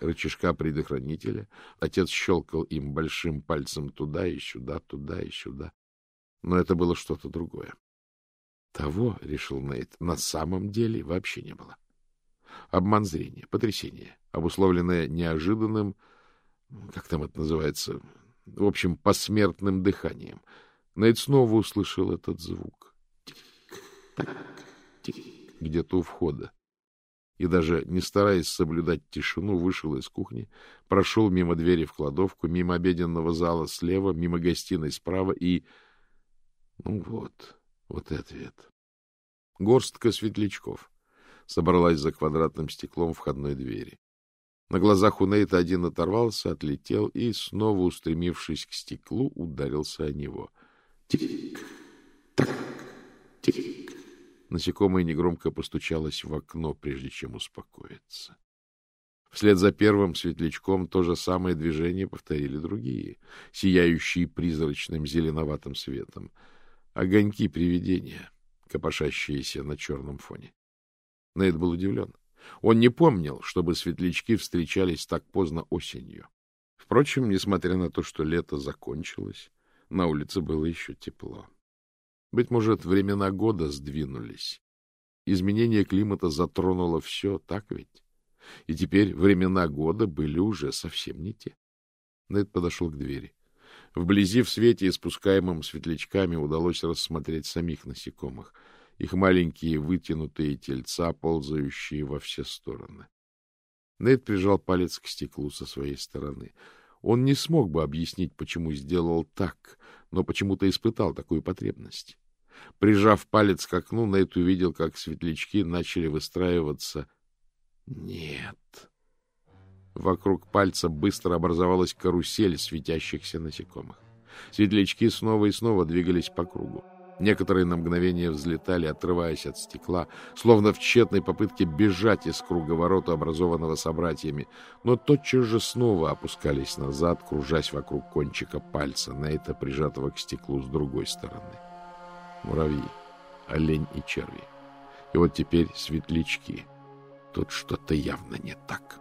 Рычажка предохранителя. Отец щелкал им большим пальцем туда и сюда, туда и сюда. Но это было что-то другое. Того, — решил Нейт, — на самом деле вообще не было. Обман зрения, потрясение, обусловленное неожиданным, как там это называется, в общем, посмертным дыханием. Нейт снова услышал этот звук. Где-то у входа. И даже не стараясь соблюдать тишину, вышел из кухни, прошел мимо двери в кладовку, мимо обеденного зала слева, мимо гостиной справа и... Ну вот, вот и ответ. Горстка светлячков собралась за квадратным стеклом входной двери. На глазах у Нейта один оторвался, отлетел и, снова устремившись к стеклу, ударился о него. Тик-так, тик. Насекомое негромко постучалось в окно, прежде чем успокоиться. Вслед за первым светлячком то же самое движение повторили другие, сияющие призрачным зеленоватым светом. Огоньки привидения, копошащиеся на черном фоне. Нейт был удивлен. Он не помнил, чтобы светлячки встречались так поздно осенью. Впрочем, несмотря на то, что лето закончилось, на улице было еще тепло. Быть может, времена года сдвинулись. Изменение климата затронуло все, так ведь? И теперь времена года были уже совсем не те. Нед подошел к двери. Вблизи в свете, испускаемом светлячками, удалось рассмотреть самих насекомых — их маленькие вытянутые тельца, ползающие во все стороны. Нейт прижал палец к стеклу со своей стороны. Он не смог бы объяснить, почему сделал так, но почему-то испытал такую потребность. Прижав палец к окну, Нейт увидел, как светлячки начали выстраиваться. Нет. Вокруг пальца быстро образовалась карусель светящихся насекомых. Светлячки снова и снова двигались по кругу. Некоторые на мгновение взлетали, отрываясь от стекла, словно в тщетной попытке бежать из круговорота, образованного собратьями, но тотчас же снова опускались назад, кружась вокруг кончика пальца, на это прижатого к стеклу с другой стороны. Муравьи, олень и черви. И вот теперь светлячки. Тут что-то явно не так.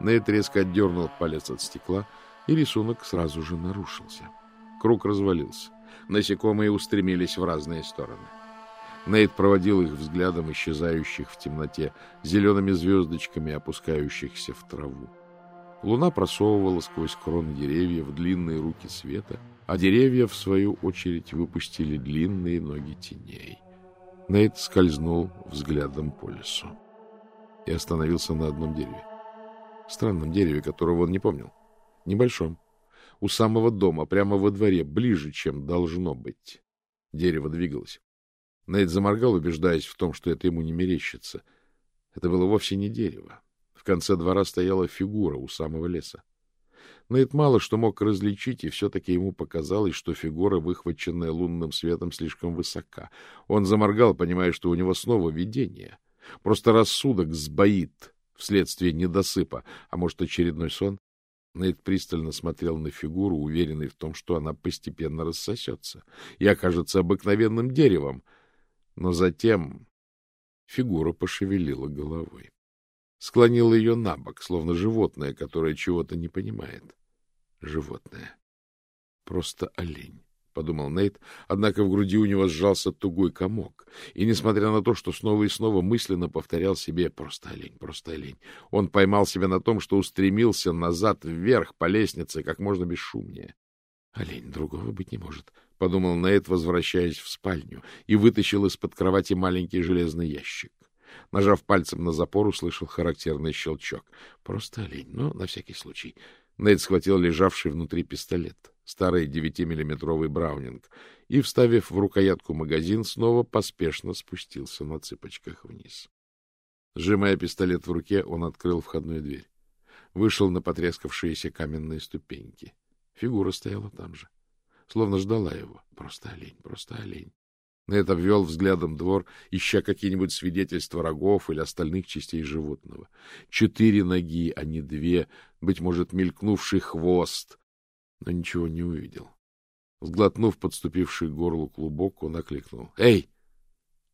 Нейт резко отдернул палец от стекла, и рисунок сразу же нарушился. Круг развалился. Насекомые устремились в разные стороны. Нейт проводил их взглядом, исчезающих в темноте, зелеными звездочками, опускающихся в траву. Луна просовывала сквозь кроны деревьев длинные руки света, а деревья, в свою очередь, выпустили длинные ноги теней. Нейт скользнул взглядом по лесу и остановился на одном дереве. Странном дереве, которого он не помнил. Небольшом, у самого дома, прямо во дворе, ближе, чем должно быть. Дерево двигалось. Нейт заморгал, убеждаясь в том, что это ему не мерещится. Это было вовсе не дерево. В конце двора стояла фигура у самого леса. Нейт мало что мог различить, и все-таки ему показалось, что фигура, выхваченная лунным светом, слишком высока. Он заморгал, понимая, что у него снова видение. Просто рассудок сбоит вследствие недосыпа, а может, очередной сон? Нейт пристально смотрел на фигуру, уверенный в том, что она постепенно рассосется и окажется обыкновенным деревом. Но затем фигура пошевелила головой. Склонила ее на бок, словно животное, которое чего-то не понимает. Животное. Просто олень подумал Нейт, однако в груди у него сжался тугой комок. И, несмотря на то, что снова и снова мысленно повторял себе «просто олень, просто олень», он поймал себя на том, что устремился назад, вверх, по лестнице, как можно бесшумнее. «Олень, другого быть не может», — подумал Нейт, возвращаясь в спальню, и вытащил из-под кровати маленький железный ящик. Нажав пальцем на запор, услышал характерный щелчок. Просто олень, но на всякий случай. Нейт схватил лежавший внутри пистолет, старый девятимиллиметровый браунинг, и, вставив в рукоятку магазин, снова поспешно спустился на цыпочках вниз. Сжимая пистолет в руке, он открыл входную дверь. Вышел на потрескавшиеся каменные ступеньки. Фигура стояла там же, словно ждала его. Просто олень, просто олень. Нед обвел взглядом двор, ища какие-нибудь свидетельства рогов или остальных частей животного. Четыре ноги, а не две, быть может, мелькнувший хвост, но ничего не увидел. Сглотнув подступивший к горлу клубок, он окликнул. «Эй!»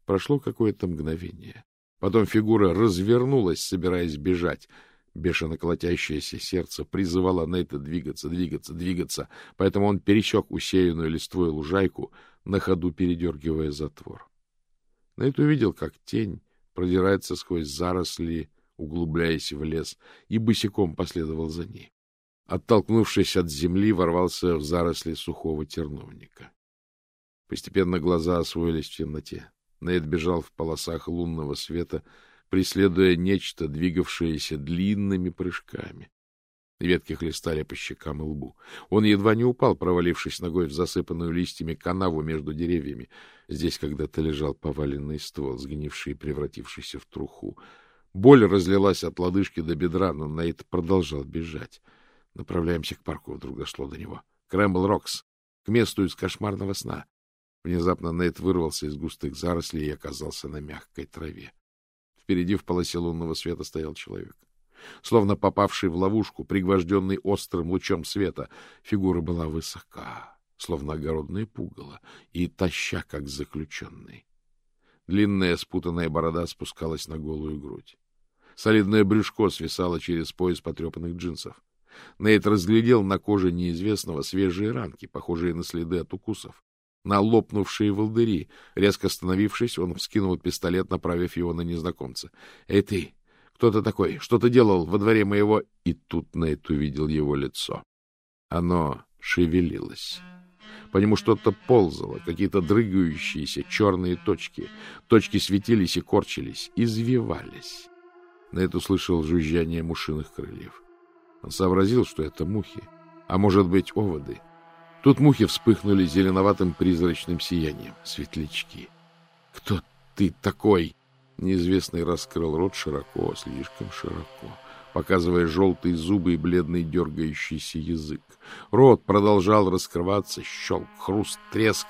Прошло какое-то мгновение. Потом фигура развернулась, собираясь бежать. Бешено колотящееся сердце призывало Нейта двигаться, двигаться, двигаться, поэтому он пересек усеянную листвой лужайку, на ходу передергивая затвор. Нейт увидел, как тень продирается сквозь заросли, углубляясь в лес, и босиком последовал за ней. Оттолкнувшись от земли, ворвался в заросли сухого терновника. Постепенно глаза освоились в темноте. Нейт бежал в полосах лунного света, преследуя нечто, двигавшееся длинными прыжками. Ветки хлестали по щекам и лбу. Он едва не упал, провалившись ногой в засыпанную листьями канаву между деревьями. Здесь когда-то лежал поваленный ствол, сгнивший и превратившийся в труху. Боль разлилась от лодыжки до бедра, но Нейт продолжал бежать. Направляемся к парку, вдруг дошло до него. Крэмбл Рокс, к месту из кошмарного сна. Внезапно Нейт вырвался из густых зарослей и оказался на мягкой траве. Впереди в полосе лунного света стоял человек. Словно попавший в ловушку, пригвожденный острым лучом света, фигура была высока, словно огородное пугало, и таща, как заключенный. Длинная спутанная борода спускалась на голую грудь. Солидное брюшко свисало через пояс потрепанных джинсов. Нейт разглядел на коже неизвестного свежие ранки, похожие на следы от укусов, на лопнувшие волдыри. Резко остановившись, он вскинул пистолет, направив его на незнакомца. — Эй ты! Кто ты такой? Что ты делал во дворе моего... И тут Нейт увидел его лицо. Оно шевелилось. По нему что-то ползало, какие-то дрыгающиеся черные точки. Точки светились и корчились, извивались. Нейт услышал жужжание мушиных крыльев. Он сообразил, что это мухи, а может быть оводы. Тут мухи вспыхнули зеленоватым призрачным сиянием. Светлячки. «Кто ты такой?» Неизвестный раскрыл рот широко, слишком широко, показывая желтые зубы и бледный дергающийся язык. Рот продолжал раскрываться, щелк, хруст, треск,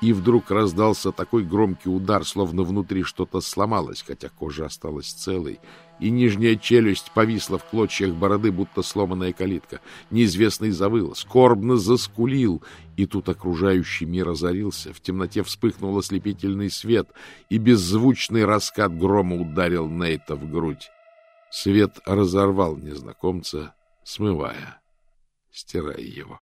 и вдруг раздался такой громкий удар, словно внутри что-то сломалось, хотя кожа осталась целой, и нижняя челюсть повисла в клочьях бороды, будто сломанная калитка. Неизвестный завыл, скорбно заскулил, и тут окружающий мир озарился, в темноте вспыхнул ослепительный свет, и беззвучный раскат грома ударил Нейта в грудь. Свет разорвал незнакомца, смывая, стирая его.